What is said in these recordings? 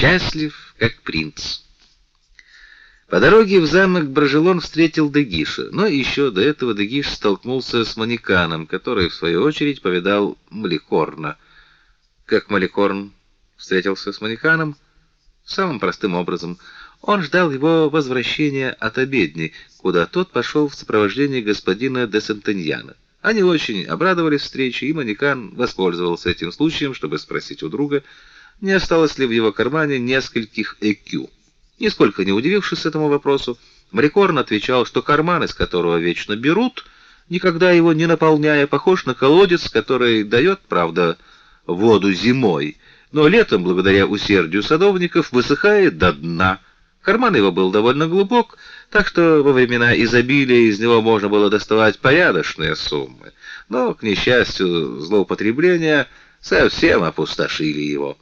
счастлив, как принц. По дороге в замок Брожелон встретил Дегиша, но еще до этого Дегиш столкнулся с Манеканом, который в свою очередь повидал Маликорна. Как Маликорн встретился с Манеканом самым простым образом. Он ждал его возвращения от обедни, куда тот пошел в сопровождении господина де Сентеньяна. Они очень обрадовались встрече, и Манекан воспользовался этим случаем, чтобы спросить у друга, не осталось ли в его кармане нескольких ЭКЮ. Нисколько не удивившись этому вопросу, Мрикорн отвечал, что карман, из которого вечно берут, никогда его не наполняя, похож на колодец, который дает, правда, воду зимой, но летом, благодаря усердию садовников, высыхает до дна. Карман его был довольно глубок, так что во времена изобилия из него можно было доставать порядочные суммы. Но, к несчастью, злоупотребления совсем опустошили его.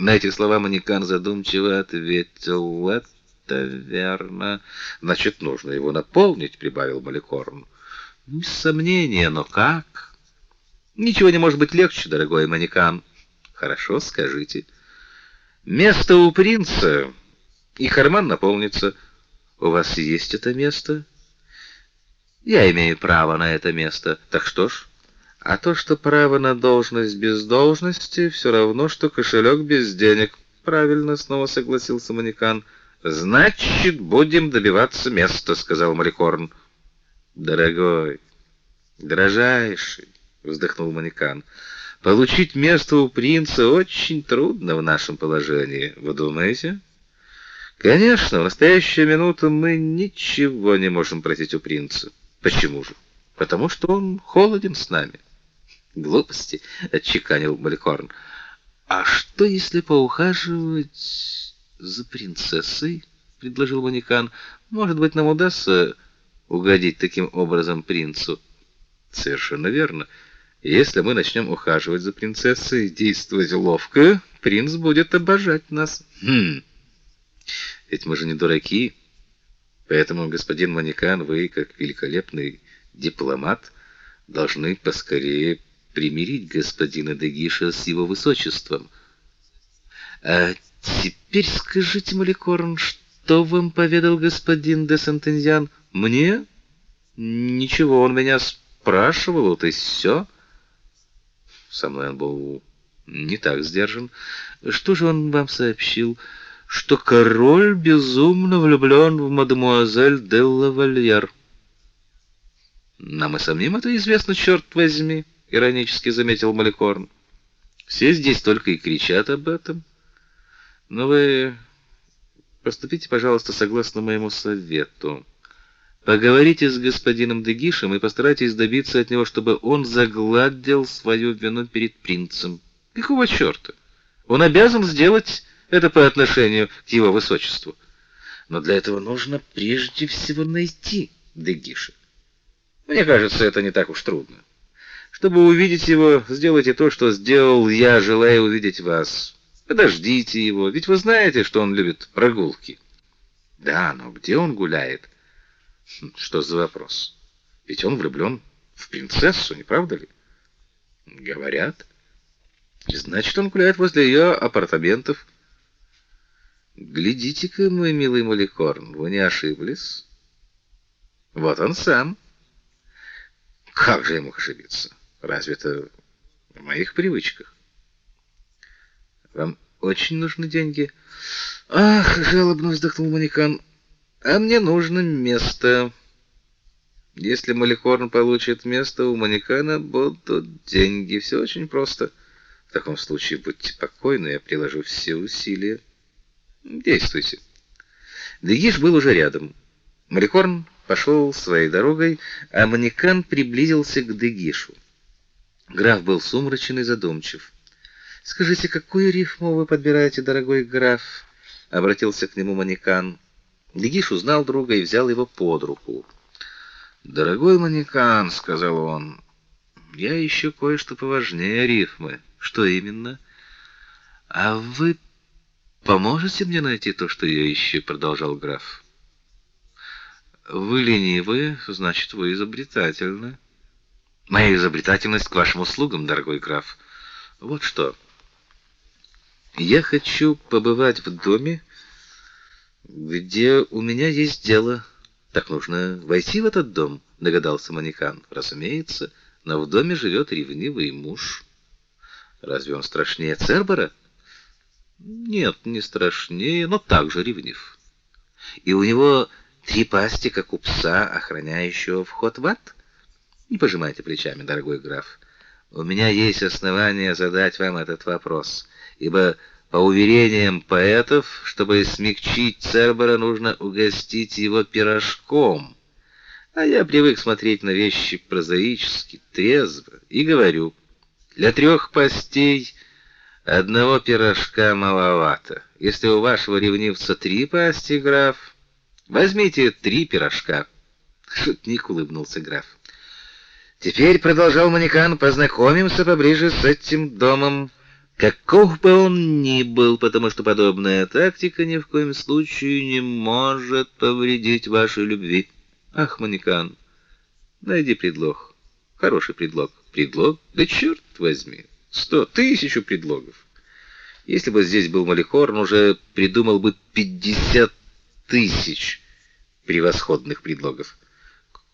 На эти слова Манекан задумчиво ответил: "Это верно. Значит, нужно его наполнить", прибавил Маликорн. "Без сомнения, но как?" "Ничего не может быть легче, дорогой Манекан." "Хорошо, скажите." "Место у принца, и карман наполнится. У вас есть это место?" "Я имею право на это место. Так что ж, а то, что право на должность без должности, все равно что кошелек без денег. Правильно, снова согласился Манекан. Значит, будем добиваться места, сказал Марикорн. Дорогой, дорожайший, вздохнул Манекан. Получить место у принца очень трудно в нашем положении, вы думаете? Конечно, в настоящую минуту мы ничего не можем просить у принца. Почему же? Потому что он холоден с нами. Глупости, отчеканил Маликорн. А что если поухаживать за принцессой? предложил Манекан. Может быть, нам удастся угодить таким образом принцу. Совершенно верно. Если мы начнем ухаживать за принцессой и действовать ловко, принц будет обожать нас. Хм. Ведь мы же не дураки. Поэтому, господин Манекан, вы, как великолепный дипломат, должны поскорее примирить господина Дегиша с его высочеством. А теперь скажите, Маликорн, что вам поведал господин де Сантензиан? Мне? Ничего, он меня спрашивал, вот и все. Со мной он был не так сдержан. Что же он вам сообщил? Что король безумно влюблен в мадемуазель де лавальер. Нам и самим это известно, черт возьми иронически заметил Маликорн. Все здесь только и кричат об этом. Но вы поступите, пожалуйста, согласно моему совету. Поговорите с господином Дегишем и постарайтесь добиться от него, чтобы он загладил свою вину перед принцем. Какого черта? Он обязан сделать это по отношению к его высочеству. Но для этого нужно прежде всего найти Дегиша. Мне кажется, это не так уж трудно. Чтобы увидеть его, сделайте то, что сделал я, желая увидеть вас. Подождите его, ведь вы знаете, что он любит прогулки. Да, но где он гуляет? Хм, что за вопрос? Ведь он влюблен в принцессу, не правда ли? Говорят. Значит, он гуляет возле ее апартаментов. Глядите-ка, мой милый Маликорн, вы не ошиблись? Вот он сам. Как же ему ошибиться? Разве это в моих привычках? Вам очень нужны деньги? Ах, жалобно вздохнул Манекан. А мне нужно место. Если Маликорн получит место, у Манекана будут деньги. Все очень просто. В таком случае будьте покойны, я приложу все усилия. Действуйте. Дегиш был уже рядом. Маликорн пошел своей дорогой, а Манекан приблизился к Дегишу. Граф был сумрачен и задумчив. Скажите, какую рифму вы подбираете, дорогой граф? обратился к нему Манекан. Дегиш узнал друга и взял его под руку. "Дорогой Манекан", сказал он. "Я ищу кое-что поважнее рифмы. Что именно?" "А вы поможете мне найти то, что я ищу?" продолжал граф. "Вы ленивы, значит, вы изобретательны." Моя изобретательность к вашим услугам, дорогой граф. Вот что. Я хочу побывать в доме, где у меня есть дело. Так нужно войти в этот дом, догадался Манекан. Разумеется, но в доме живет ревнивый муж. Разве он страшнее Цербера? Нет, не страшнее, но также ревнив. И у него три пасти, как у пса, охраняющего вход в ад? Не пожимайте плечами, дорогой граф. У меня есть основания задать вам этот вопрос, ибо по уверениям поэтов, чтобы смягчить Цербера, нужно угостить его пирожком. А я привык смотреть на вещи прозаически, трезво, и говорю: для трех постей одного пирожка маловато. Если у вашего ревнивца три пасти, граф, возьмите три пирожка. Шутник улыбнулся граф. Теперь, продолжал Манекан, познакомимся поближе с этим домом, каков бы он ни был, потому что подобная тактика ни в коем случае не может повредить вашей любви. Ах, Манекан, найди предлог. Хороший предлог. Предлог? Да черт возьми. Сто, тысячу предлогов. Если бы здесь был Малихорн, уже придумал бы пятьдесят тысяч превосходных предлогов.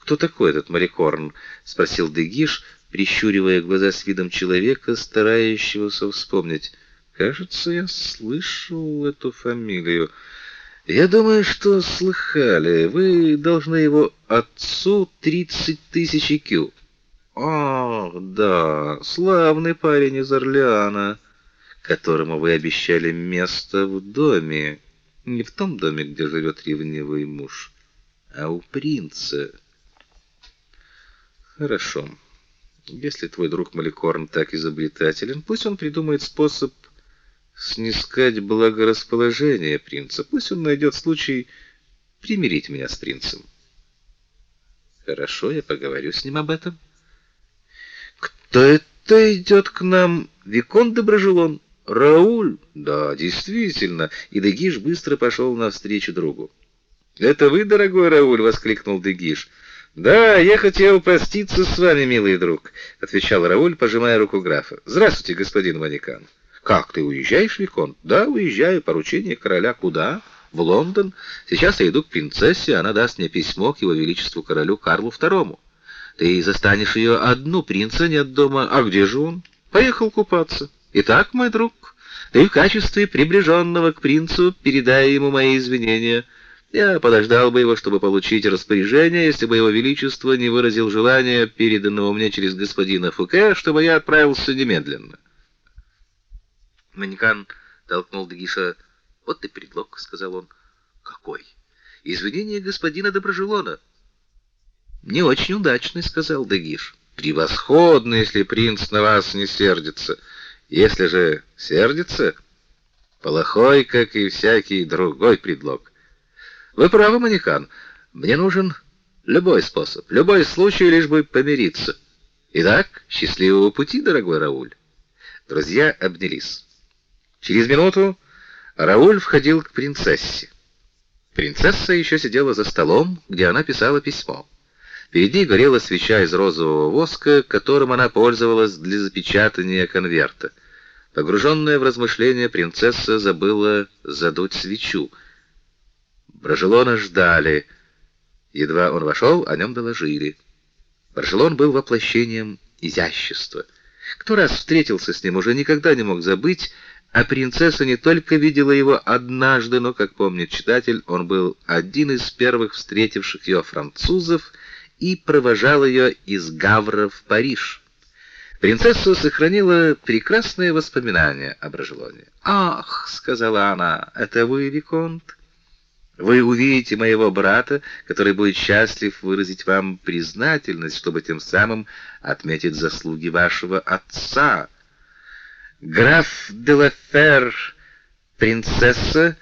Кто такой этот Марикорн? спросил Дегиш, прищуривая глаза с видом человека, старающегося вспомнить. Кажется, я слышал эту фамилию. Я думаю, что слыхали. Вы должны его отцу тридцать тысяч кю. Ах, да, славный парень из Орлеана, которому вы обещали место в доме. Не в том доме, где живет ревнивый муж, а у принца. Хорошо. Если твой друг Маликорн так изобретателен, пусть он придумает способ снискать благорасположение принца. Пусть он найдет случай примирить меня с принцем. Хорошо, я поговорю с ним об этом. Кто это идет к нам? Викон де Брожелон? Рауль? Да, действительно. И Дегиш быстро пошел навстречу другу. Это вы, дорогой Рауль, воскликнул Дегиш. Да, я хотел проститься с вами, милый друг, отвечал Рауль, пожимая руку графа. Здравствуйте, господин Ваникан. Как ты уезжаешь, виконт? Да, уезжаю. Поручение короля куда? В Лондон. Сейчас я иду к принцессе, она даст мне письмо к его величеству королю Карлу II. Ты застанешь ее одну, принца нет дома. А где же он? Поехал купаться. Итак, мой друг, ты в качестве приближенного к принцу передай ему мои извинения. Я подождал бы его, чтобы получить распоряжение, если бы его величество не выразил желания, переданного мне через господина Фуке, чтобы я отправился немедленно. Манькан толкнул Дегиша. "Вот ты предлог", сказал он. "Какой?" "Извинение господина Доброжелона". "Не очень удачный", сказал Дегиш. "Превосходно, если принц на вас не сердится. Если же сердится, плохой, как и всякий другой предлог". Вы правы, Манихан. Мне нужен любой способ, любой случай, лишь бы помириться. Итак, счастливого пути, дорогой Рауль. Друзья обнялись. Через минуту Рауль входил к принцессе. Принцесса еще сидела за столом, где она писала письмо. Перед ней горела свеча из розового воска, которым она пользовалась для запечатания конверта. Погруженная в размышления, принцесса забыла задуть свечу — Брожелона ждали. Едва он вошел, о нем доложили. Брожелон был воплощением изящества. Кто раз встретился с ним, уже никогда не мог забыть, а принцесса не только видела его однажды, но, как помнит читатель, он был один из первых встретивших ее французов и провожал ее из Гавра в Париж. Принцесса сохранила прекрасные воспоминания о Брожелоне. "Ах", сказала она. "Это вы, виконт?" Вы увидите моего брата, который будет счастлив выразить вам признательность, чтобы тем самым отметить заслуги вашего отца. Граф де Лафер, принцесса,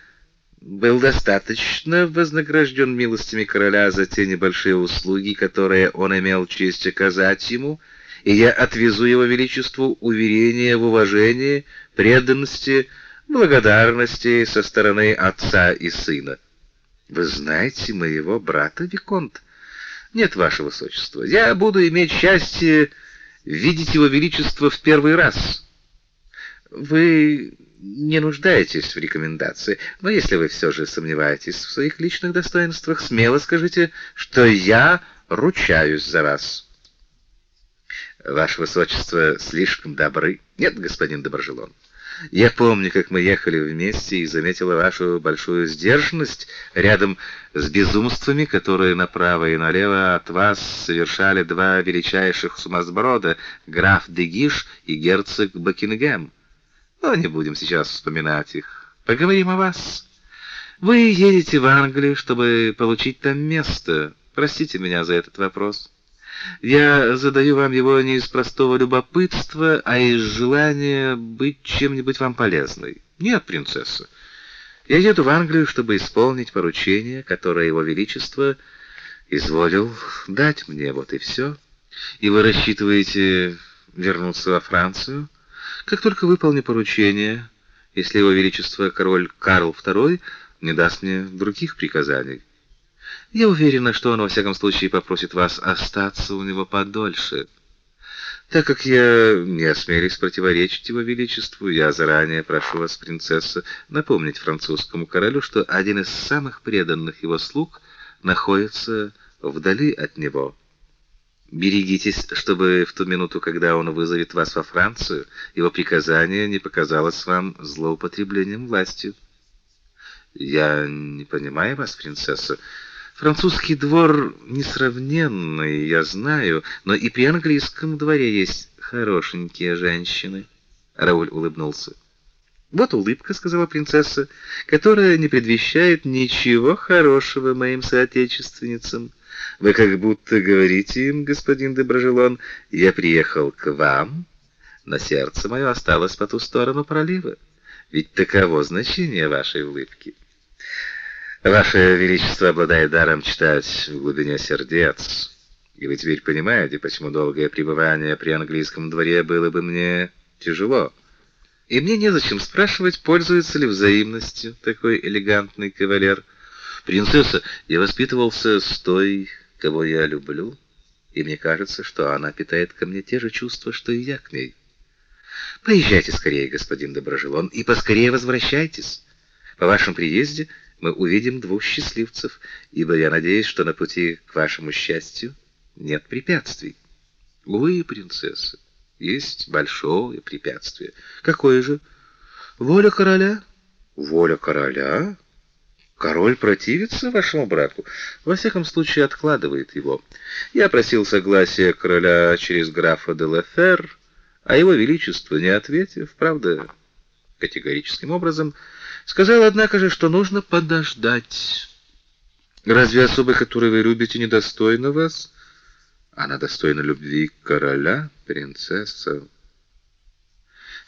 был достаточно вознагражден милостями короля за те небольшие услуги, которые он имел честь оказать ему, и я отвезу его величеству уверение в уважении, преданности, благодарности со стороны отца и сына. Вы знаете моего брата виконт? Нет, ваше высочество. Я буду иметь счастье видеть его величество в первый раз. Вы не нуждаетесь в рекомендации, но если вы все же сомневаетесь в своих личных достоинствах, смело скажите, что я ручаюсь за вас. Ваше высочество слишком добры. Нет, господин Доброжелон. Я помню, как мы ехали вместе и заметила вашу большую сдержанность рядом с безумствами, которые направо и налево от вас совершали два величайших сумасброда, граф Дегиш и герцог Бакингем. Но не будем сейчас вспоминать их. Поговорим о вас. Вы едете в Англию, чтобы получить там место. Простите меня за этот вопрос. Я задаю вам его не из простого любопытства, а из желания быть чем-нибудь вам полезной. Нет, принцесса. Я еду в Англию, чтобы исполнить поручение, которое его величество изволил дать мне, вот и все. И вы рассчитываете вернуться во Францию, как только выполню поручение, если его величество король Карл II не даст мне других приказаний. Я уверена, что он во всяком случае попросит вас остаться у него подольше. Так как я не осмелюсь противоречить его величеству, я заранее прошу вас, принцесса, напомнить французскому королю, что один из самых преданных его слуг находится вдали от него. Берегитесь, чтобы в ту минуту, когда он вызовет вас во Францию, его приказание не показалось вам злоупотреблением властью. Я не понимаю вас, принцесса. Французский двор несравненный, я знаю, но и при английском дворе есть хорошенькие женщины. Рауль улыбнулся. Вот улыбка, сказала принцесса, которая не предвещает ничего хорошего моим соотечественницам. Вы как будто говорите им, господин де Брожелон, я приехал к вам, но сердце мое осталось по ту сторону пролива. Ведь таково значение вашей улыбки. Ваше величество обладает даром читать в глубине сердец. И вы теперь понимаете, почему долгое пребывание при английском дворе было бы мне тяжело. И мне незачем спрашивать, пользуется ли взаимностью такой элегантный кавалер. Принцесса, я воспитывался с той, кого я люблю, и мне кажется, что она питает ко мне те же чувства, что и я к ней. Поезжайте скорее, господин Доброжелон, и поскорее возвращайтесь. По вашем приезде мы увидим двух счастливцев, ибо я надеюсь, что на пути к вашему счастью нет препятствий. Увы, принцесса, есть большое препятствие. Какое же? Воля короля? Воля короля? Король противится вашему брату, во всяком случае откладывает его. Я просил согласия короля через графа де Лефер, а его величество, не ответив, правда, категорическим образом, Сказал, однако же, что нужно подождать. Разве особа, которую вы любите, недостойна вас? Она достойна любви короля, принцесса.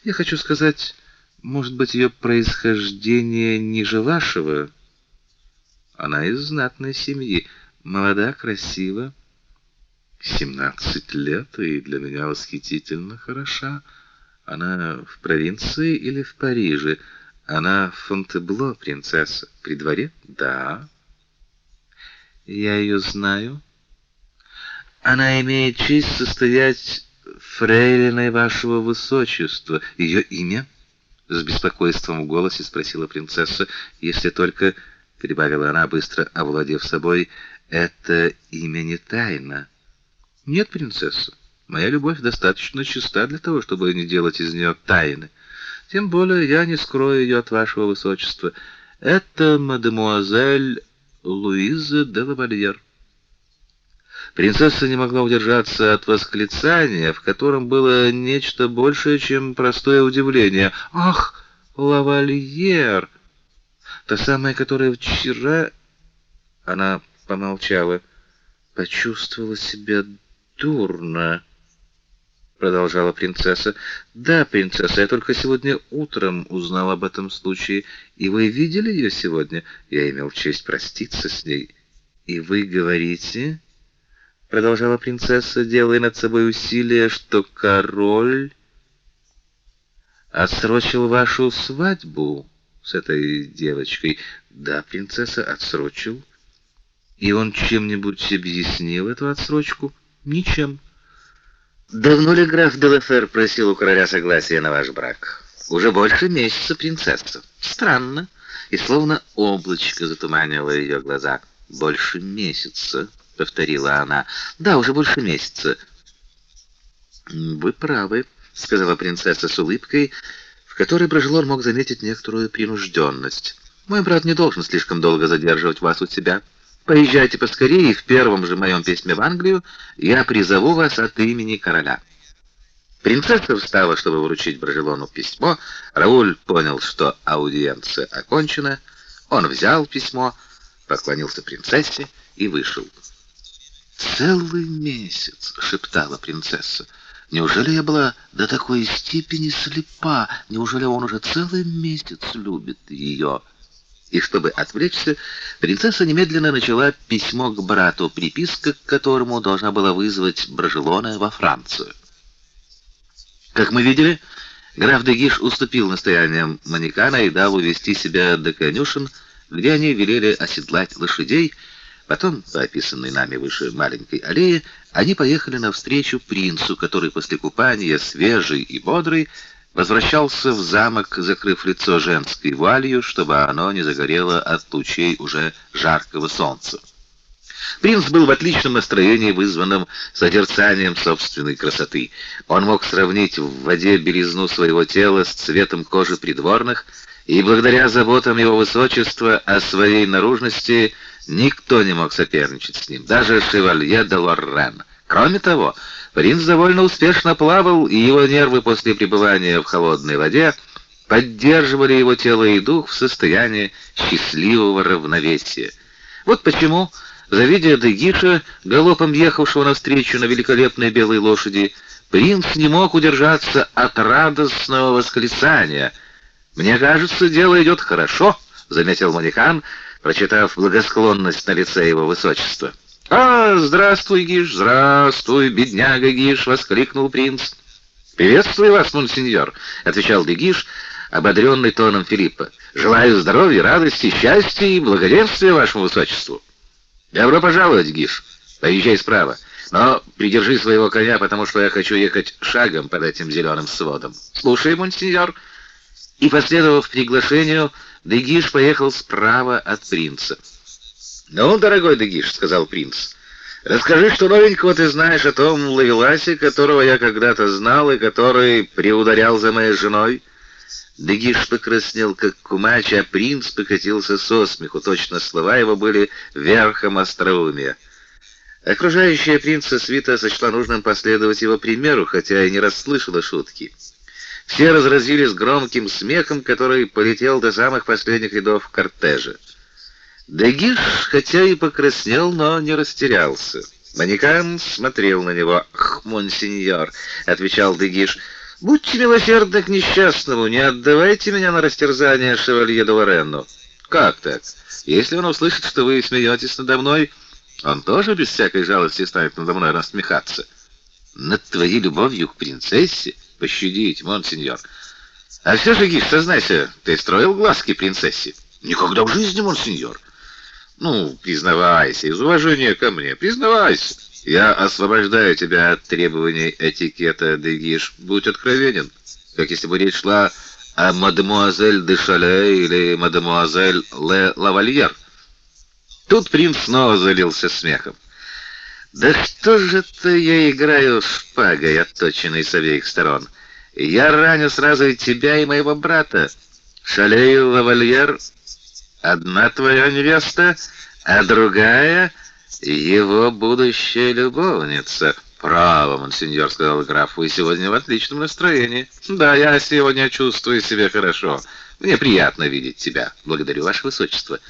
Я хочу сказать, может быть, ее происхождение ниже вашего. Она из знатной семьи, молода, красива, семнадцать лет и для меня восхитительно хороша. Она в провинции или в Париже? Она Фонтебло, принцесса, при дворе? Да. Я ее знаю. Она имеет честь состоять фрейлиной вашего высочества. Ее имя? С беспокойством в голосе спросила принцесса, если только, прибавила она, быстро овладев собой, это имя не тайна. Нет, принцесса, моя любовь достаточно чиста для того, чтобы не делать из нее тайны. Тем более я не скрою ее от вашего высочества. Это мадемуазель Луиза де Лавальер. Принцесса не могла удержаться от восклицания, в котором было нечто большее, чем простое удивление. Ах, Лавальер! Та самая, которая вчера она помолчала, почувствовала себя дурно продолжала принцесса. Да, принцесса, я только сегодня утром узнал об этом случае. И вы видели ее сегодня? Я имел честь проститься с ней. И вы говорите, продолжала принцесса, делая над собой усилие, что король отсрочил вашу свадьбу с этой девочкой. Да, принцесса, отсрочил. И он чем-нибудь объяснил эту отсрочку? Ничем. Давно ли граф Делефер просил у короля согласия на ваш брак? Уже больше месяца, принцесса. Странно. И словно облачко затуманило ее глаза. Больше месяца, повторила она. Да, уже больше месяца. Вы правы, сказала принцесса с улыбкой, в которой Брожелор мог заметить некоторую принужденность. Мой брат не должен слишком долго задерживать вас у себя. Поезжайте поскорее, и в первом же моем письме в Англию я призову вас от имени короля. Принцесса встала, чтобы вручить Брожелону письмо. Рауль понял, что аудиенция окончена. Он взял письмо, поклонился принцессе и вышел. «Целый месяц!» — шептала принцесса. «Неужели я была до такой степени слепа? Неужели он уже целый месяц любит ее?» И чтобы отвлечься, принцесса немедленно начала письмо к брату, приписка к которому должна была вызвать Брожелона во Францию. Как мы видели, граф Дегиш уступил настояниям Манекана и дал увести себя до конюшен, где они велели оседлать лошадей. Потом, по описанной нами выше маленькой аллее, они поехали навстречу принцу, который после купания, свежий и бодрый, возвращался в замок, закрыв лицо женской вуалью, чтобы оно не загорело от лучей уже жаркого солнца. Принц был в отличном настроении, вызванном созерцанием собственной красоты. Он мог сравнить в воде белизну своего тела с цветом кожи придворных, и благодаря заботам его высочества о своей наружности никто не мог соперничать с ним, даже шевалье де Лоррен. Кроме того, Принц довольно успешно плавал, и его нервы после пребывания в холодной воде поддерживали его тело и дух в состоянии счастливого равновесия. Вот почему, завидя Дегиша, галопом ехавшего навстречу на великолепной белой лошади, принц не мог удержаться от радостного восклицания. «Мне кажется, дело идет хорошо», — заметил Манекан, прочитав благосклонность на лице его высочества. «А, здравствуй, Гиш, здравствуй, бедняга Гиш!» — воскликнул принц. «Приветствую вас, монсеньор!» — отвечал Дегиш, ободренный тоном Филиппа. «Желаю здоровья, радости, счастья и благоденствия вашему высочеству!» «Добро пожаловать, Гиш! Поезжай справа, но придержи своего коня, потому что я хочу ехать шагом под этим зеленым сводом. Слушай, монсеньор!» И, последовав приглашению, Дегиш поехал справа от принца. «Ну, дорогой Дегиш», — сказал принц, — «расскажи, что новенького ты знаешь о том Лавеласе, которого я когда-то знал и который приударял за моей женой». Дегиш покраснел, как кумач, а принц покатился со смеху. Точно слова его были верхом остроумия. Окружающая принца свита сочла нужным последовать его примеру, хотя и не расслышала шутки. Все разразились громким смехом, который полетел до самых последних рядов кортежа. Дегиш, хотя и покраснел, но не растерялся. Манекан смотрел на него. «Ах, монсеньор», — отвечал Дегиш, — «будьте милосердны к несчастному, не отдавайте меня на растерзание шевалье де Лоренну». «Как так? Если он услышит, что вы смеетесь надо мной, он тоже без всякой жалости станет надо мной насмехаться». «Над твоей любовью к принцессе? Пощадите, монсеньор». «А все же, Гиш, сознайся, ты строил глазки принцессе?» «Никогда в жизни, монсеньор». Ну, признавайся, из уважения ко мне, признавайся. Я освобождаю тебя от требований этикета, Дегиш. Будь откровенен, как если бы речь шла о мадемуазель де Шале или мадемуазель Ле Лавальер. Тут принц снова залился смехом. Да что же это я играю шпагой, отточенной с обеих сторон? Я раню сразу и тебя, и моего брата. Шале и Лавальер Одна твоя невеста, а другая — его будущая любовница. «Право, монсеньор», — сказал граф, — «вы сегодня в отличном настроении». «Да, я сегодня чувствую себя хорошо. Мне приятно видеть тебя. Благодарю, ваше высочество».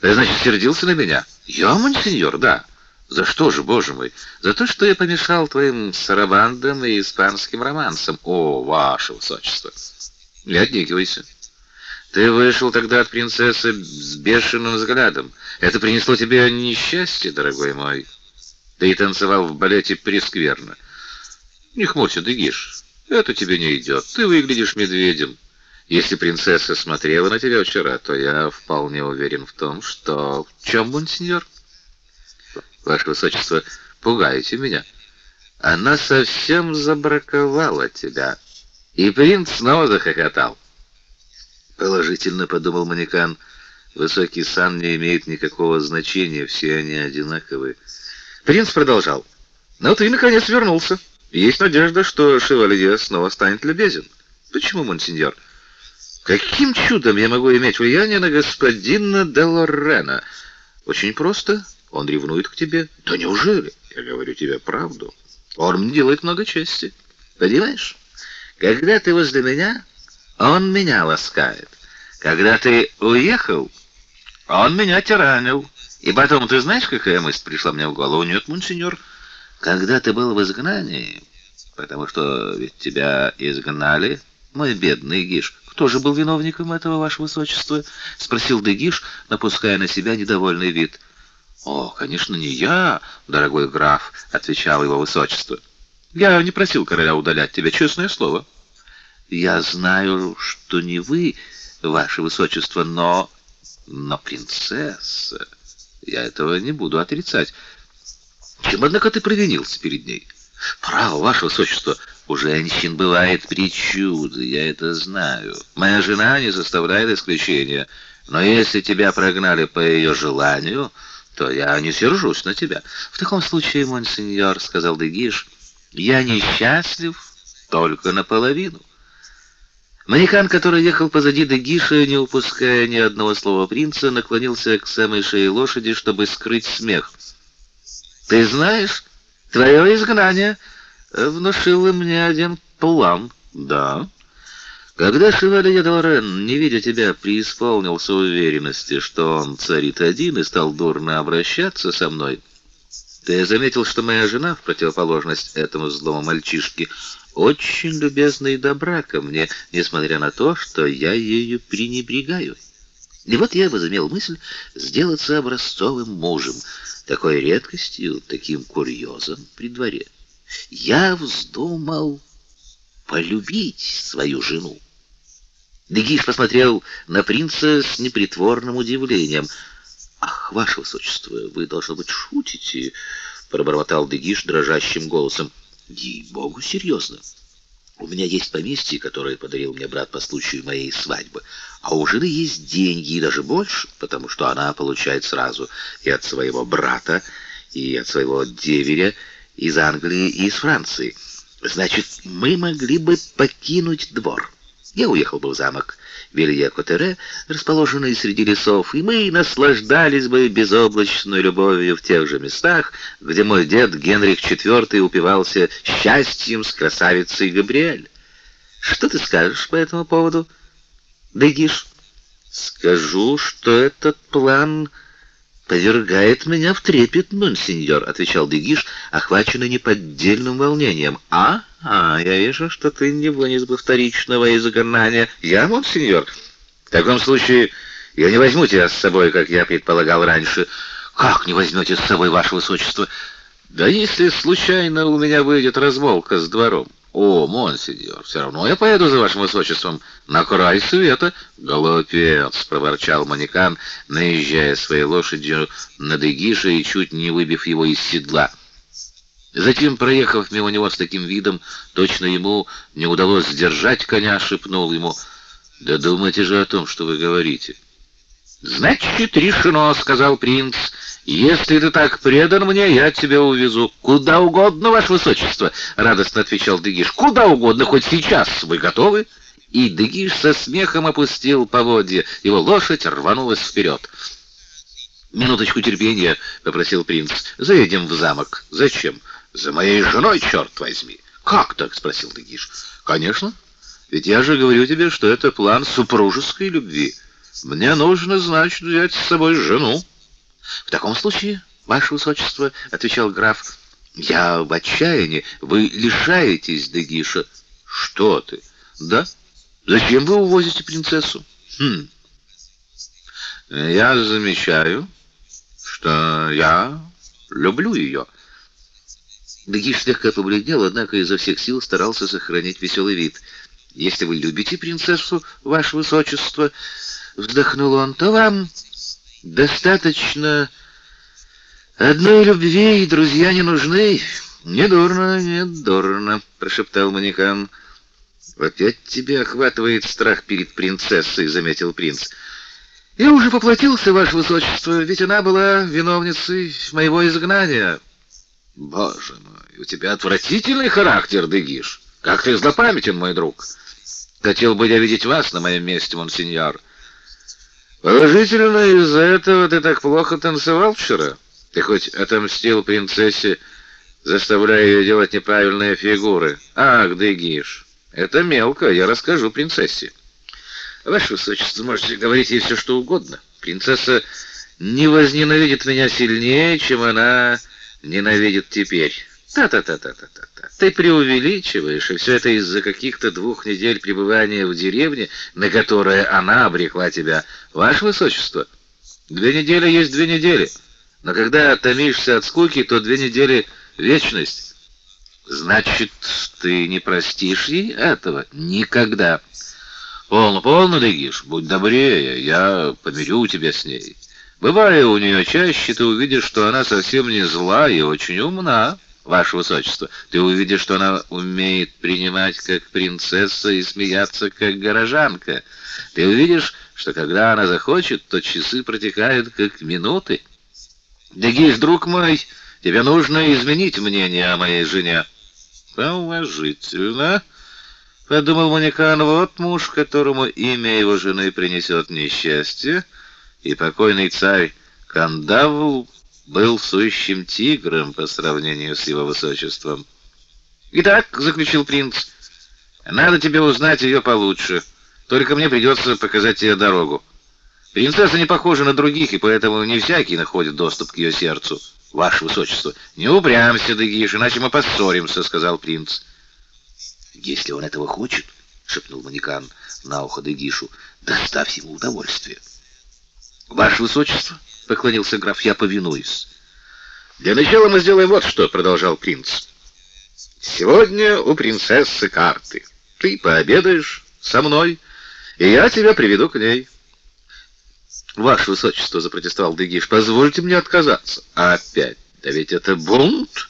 «Ты, значит, сердился на меня?» «Я, монсеньор, да». «За что же, боже мой? За то, что я помешал твоим сарабандам и испанским романсам. О, ваше высочество!» «Не отнекивайся». Ты вышел тогда от принцессы с бешеным взглядом. Это принесло тебе несчастье, дорогой мой. Ты и танцевал в балете прескверно. Не хмурься, Дегиш. Это тебе не идет. Ты выглядишь медведем. Если принцесса смотрела на тебя вчера, то я вполне уверен в том, что... В чем, монсеньор? Ваше Высочество, пугаете меня. Она совсем забраковала тебя. И принц снова захохотал. Положительно подумал Манекан. Высокий сан не имеет никакого значения, все они одинаковые. Принц продолжал. "Ну ты наконец вернулся. Есть надежда, что шевалье снова станет любезен. Почему, монсеньор? Каким чудом я могу иметь влияние на господина де Лорена? Очень просто. Он ревнует к тебе. Да неужели? Я говорю тебе правду. Он мне делает много чести. Понимаешь? Когда ты возле меня, он меня ласкает. Когда ты уехал, он меня тиранил. И потом, ты знаешь, какая мысль пришла мне в голову? Нет, монсеньор, когда ты был в изгнании, потому что ведь тебя изгнали, мой бедный Гиш, кто же был виновником этого, ваше высочество? спросил Дегиш, напуская на себя недовольный вид. О, конечно, не я, дорогой граф, отвечал его высочество. Я не просил короля удалять тебя, честное слово. Я знаю, что не вы, ваше высочество, но но принцесса, я этого не буду отрицать. Чем однако ты провинился перед ней? Право, ваше высочество, у женщин бывает причуды, я это знаю. Моя жена не заставляет исключения, но если тебя прогнали по ее желанию, то я не сержусь на тебя. В таком случае, монсеньор, сказал Дегиш, я несчастлив только наполовину. Манекан, который ехал позади Дегиша, не упуская ни одного слова принца, наклонился к самой шее лошади, чтобы скрыть смех. Ты знаешь, твое изгнание внушило мне один план. Да. Когда шевалье Дорен, не видя тебя, преисполнился уверенности, что он царит один и стал дурно обращаться со мной, ты заметил, что моя жена, в противоположность этому злому мальчишке, очень любезна и добра ко мне, несмотря на то, что я ею пренебрегаю. И вот я возымел мысль сделаться образцовым мужем — такой редкостью, таким курьезом при дворе. Я вздумал полюбить свою жену. Дегиш посмотрел на принца с непритворным удивлением. «Ах, ваше высочество, вы, должно быть, шутите!» — пробормотал Дегиш дрожащим голосом. «Ей-богу, серьезно!» У меня есть поместье, которое подарил мне брат по случаю моей свадьбы, а у жены есть деньги, и даже больше, потому что она получает сразу и от своего брата, и от своего деверя из Англии и из Франции. Значит, мы могли бы покинуть двор. Я уехал бы в замок Вилье-Котере, расположенный среди лесов, и мы наслаждались бы безоблачной любовью в тех же местах, где мой дед Генрих IV упивался счастьем с красавицей Габриэль. Что ты скажешь по этому поводу, Дегиш? Скажу, что этот план повергает меня в трепет, монсеньор, отвечал Дегиш, охваченный неподдельным волнением. А? А, я вижу, что ты не вынес бы вторичного изгнания. Я, монсеньор? В таком случае я не возьму тебя с собой, как я предполагал раньше. Как не возьмете с собой, ваше высочество? Да если случайно у меня выйдет размолвка с двором. «О, монсеньор, все равно я поеду за вашим высочеством на край света». «Голубец!» — проворчал манекан, наезжая своей лошадью на Дегиша и чуть не выбив его из седла. Затем, проехав мимо него с таким видом, точно ему не удалось сдержать коня, шепнул ему, «Да думайте же о том, что вы говорите». «Значит, решено», — сказал принц, — «Если ты так предан мне, я тебя увезу куда угодно, ваше высочество», — радостно отвечал Дегиш. «Куда угодно, хоть сейчас. Вы готовы?» И Дегиш со смехом опустил поводья. Его лошадь рванулась вперед. «Минуточку терпения», — попросил принц. «Заедем в замок». «Зачем?» «За моей женой, черт возьми!» «Как так?» — спросил Дегиш. «Конечно. Ведь я же говорю тебе, что это план супружеской любви. Мне нужно, значит, взять с собой жену». В таком случае, ваше высочество, отвечал граф, я в отчаянии. Вы лишаетесь Дегиша. Что ты? Да? Зачем вы увозите принцессу? Хм. Я замечаю, что я люблю ее. Дегиш слегка побледнел, однако изо всех сил старался сохранить веселый вид. Если вы любите принцессу, ваше высочество, вздохнул он, то вам Достаточно одной любви, и друзья не нужны. Не дурно, не дурно, прошептал манекан. Опять тебя охватывает страх перед принцессой, заметил принц. Я уже поплатился, ваше высочество, ведь она была виновницей моего изгнания. Боже мой, у тебя отвратительный характер, Дегиш. Как ты злопамятен, мой друг. Хотел бы я видеть вас на моем месте, монсеньор. Положительно из-за этого ты так плохо танцевал вчера. Ты хоть отомстил принцессе, заставляя ее делать неправильные фигуры. Ах, Дегиш, это мелко, я расскажу принцессе. Ваше высочество, можете говорить ей все, что угодно. Принцесса не возненавидит меня сильнее, чем она ненавидит теперь. Та-та-та-та-та-та. Ты преувеличиваешь, и все это из-за каких-то двух недель пребывания в деревне, на которое она обрекла тебя. Ваше высочество, две недели есть две недели. Но когда томишься от скуки, то две недели — вечность. Значит, ты не простишь ей этого? Никогда. Полно, полно, Дегиш, будь добрее, я помирю тебя с ней. Бывая у нее чаще, ты увидишь, что она совсем не зла и очень умна, ваше высочество. Ты увидишь, что она умеет принимать как принцесса и смеяться как горожанка. Ты увидишь, что когда она захочет, то часы протекают как минуты. Дегиш, друг мой, тебе нужно изменить мнение о моей жене. Положительно подумал Манекан, вот муж, которому имя его жены принесет несчастье, и покойный царь Кандавл был сущим тигром по сравнению с его высочеством. «Итак», — заключил принц, — «надо тебе узнать ее получше, только мне придется показать тебе дорогу. Принцесса не похожа на других, и поэтому не всякий находит доступ к ее сердцу. Ваше высочество, не упрямься, Дегиш, иначе мы поссоримся», — сказал принц. Если он этого хочет, шепнул Манекан на ухо Дегишу, доставь ему удовольствие. Ваше высочество, поклонился граф, я повинуюсь. Для начала мы сделаем вот что, продолжал принц. Сегодня у принцессы карты. Ты пообедаешь со мной, и я тебя приведу к ней. Ваше высочество, запротестовал Дегиш, позвольте мне отказаться. Опять, да ведь это бунт.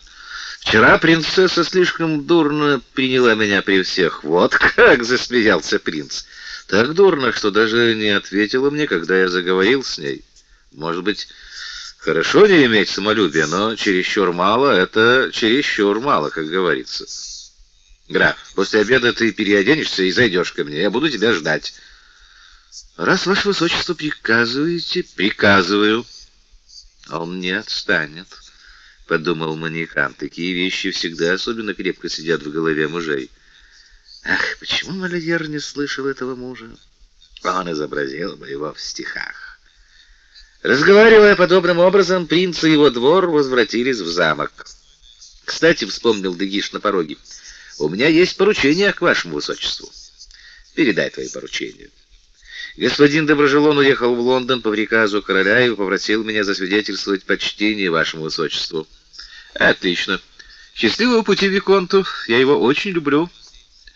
Вчера принцесса слишком дурно приняла меня при всех. Вот как засмеялся принц. Так дурно, что даже не ответила мне, когда я заговорил с ней. Может быть, хорошо не иметь самолюбия, но чересчур мало — это чересчур мало, как говорится. Граф, после обеда ты переоденешься и зайдешь ко мне. Я буду тебя ждать. Раз ваше высочество приказываете, приказываю. Он не отстанет подумал маньякан. Такие вещи всегда особенно крепко сидят в голове мужей. Ах, почему Мольер не слышал этого мужа? Он изобразил бы его в стихах. Разговаривая подобным образом, принц и его двор возвратились в замок. Кстати, вспомнил Дегиш на пороге. У меня есть поручение к вашему высочеству. Передай твои поручения. Господин Доброжелон уехал в Лондон по приказу короля и попросил меня засвидетельствовать почтение вашему высочеству. Отлично. Счастливого пути виконту. Я его очень люблю.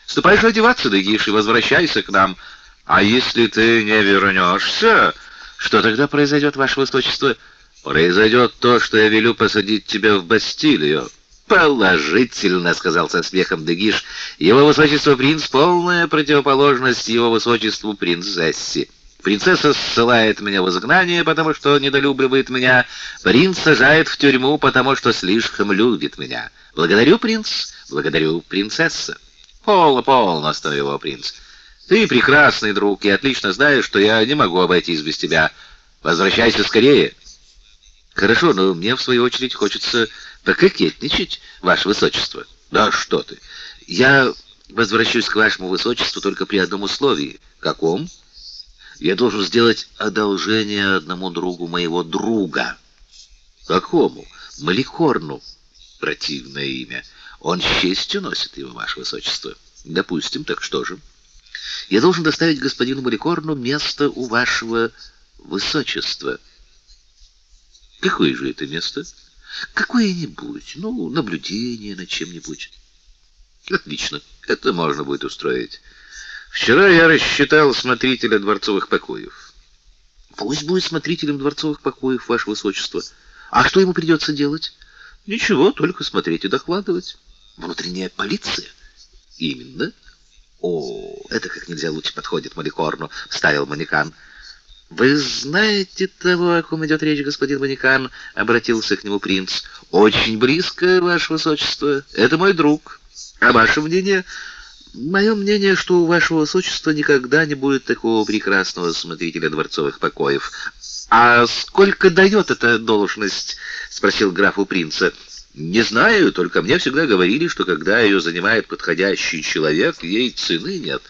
Ступай же одеваться, Дегиш, и возвращайся к нам. А если ты не вернешься, что тогда произойдет, ваше высочество? Произойдет то, что я велю посадить тебя в Бастилию. Положительно, сказал со смехом Дегиш. Его высочество принц полная противоположность его высочеству принцессе. Принцесса ссылает меня в изгнание, потому что недолюбливает меня. Принц сажает в тюрьму, потому что слишком любит меня. Благодарю, принц, благодарю, принцесса. Полно, полно, остановил его принц. Ты прекрасный друг и отлично знаешь, что я не могу обойтись без тебя. Возвращайся скорее. Хорошо, но мне в свою очередь хочется пококетничать, ваше высочество. Да что ты? Я возвращусь к вашему высочеству только при одном условии. Каком? Я должен сделать одолжение одному другу моего друга. Какому? Маликорну. Противное имя. Он с честью носит его, ваше высочество. Допустим, так что же? Я должен доставить господину Маликорну место у вашего высочества. Какое же это место? Какое-нибудь, ну, наблюдение над чем-нибудь. Отлично, это можно будет устроить. Вчера я рассчитал смотрителя дворцовых покоев. Пусть будет смотрителем дворцовых покоев, ваше высочество. А что ему придется делать? Ничего, только смотреть и докладывать. Внутренняя полиция? Именно. О, это как нельзя лучше подходит Маликорну, вставил Манекан. Вы знаете того, о ком идет речь, господин Манекан? обратился к нему принц. Очень близко, ваше высочество. Это мой друг. А ваше мнение? Мое мнение, что у вашего высочества никогда не будет такого прекрасного смотрителя дворцовых покоев. А сколько дает эта должность? спросил граф у принца. Не знаю, только мне всегда говорили, что когда ее занимает подходящий человек, ей цены нет.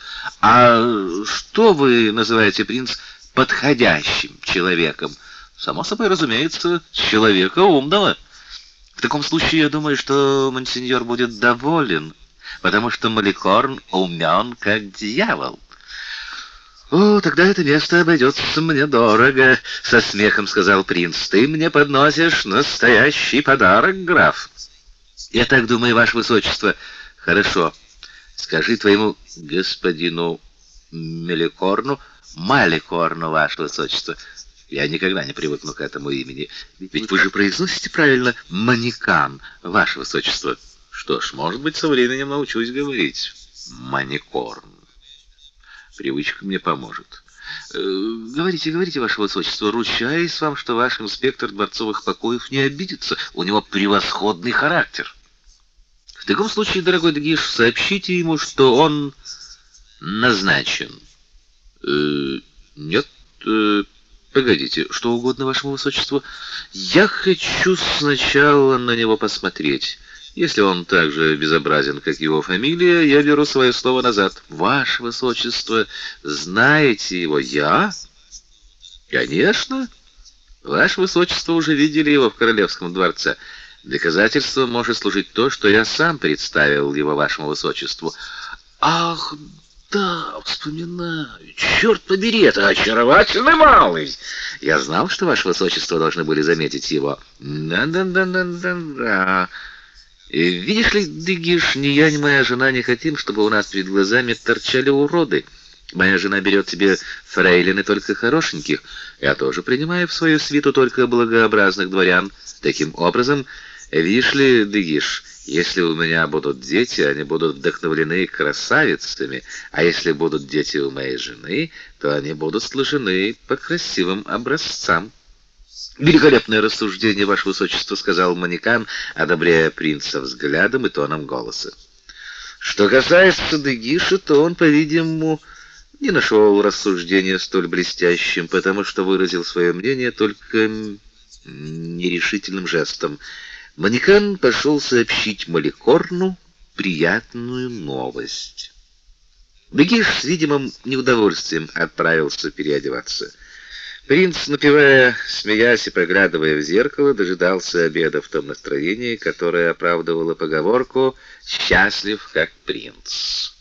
А что вы называете, принц, подходящим человеком? Само собой, разумеется, человека умного. В таком случае, я думаю, что монсеньор будет доволен, потому что Маликорн умен, как дьявол. «О, тогда это место обойдется мне дорого», — со смехом сказал принц. «Ты мне подносишь настоящий подарок, граф». «Я так думаю, ваше высочество». «Хорошо. Скажи твоему господину Меликорну, Маликорну, ваше высочество». Я никогда не привыкну к этому имени. Ведь вы же произносите правильно «манекан», ваше высочество. Что ж, может быть, со временем научусь говорить «маникорн». Привычка мне поможет. Э, говорите, говорите, ваше высочество, ручаюсь вам, что ваш инспектор дворцовых покоев не обидится. У него превосходный характер. В таком случае, дорогой Дагиш, сообщите ему, что он назначен. Э, нет, э, погодите, что угодно вашему высочеству. Я хочу сначала на него посмотреть. Если он так же безобразен, как его фамилия, я беру свое слово назад. Ваше высочество, знаете его я? Конечно. Ваше высочество уже видели его в королевском дворце. Доказательством может служить то, что я сам представил его вашему высочеству. Ах, да, вспоминаю. Черт побери, это очаровательный малый. Я знал, что ваше высочество должны были заметить его. Да-да-да-да-да-да. Видишь ли, Дыгиш, ни я, ни моя жена не хотим, чтобы у нас перед глазами торчали уроды. Моя жена берет себе фрейлины только хорошеньких. Я тоже принимаю в свою свиту только благообразных дворян. Таким образом, видишь ли, Дыгиш, если у меня будут дети, они будут вдохновлены красавицами, а если будут дети у моей жены, то они будут сложены по красивым образцам. Великолепное рассуждение, ваше высочество, сказал Манекан, одобряя принца взглядом и тоном голоса. Что касается Дегиша, то он, по-видимому, не нашел рассуждения столь блестящим, потому что выразил свое мнение только нерешительным жестом. Манекан пошел сообщить Маликорну приятную новость. Дегиш с видимым неудовольствием отправился переодеваться. Принц, напевая, смеясь и поглядывая в зеркало, дожидался обеда в том настроении, которое оправдывало поговорку «счастлив как принц».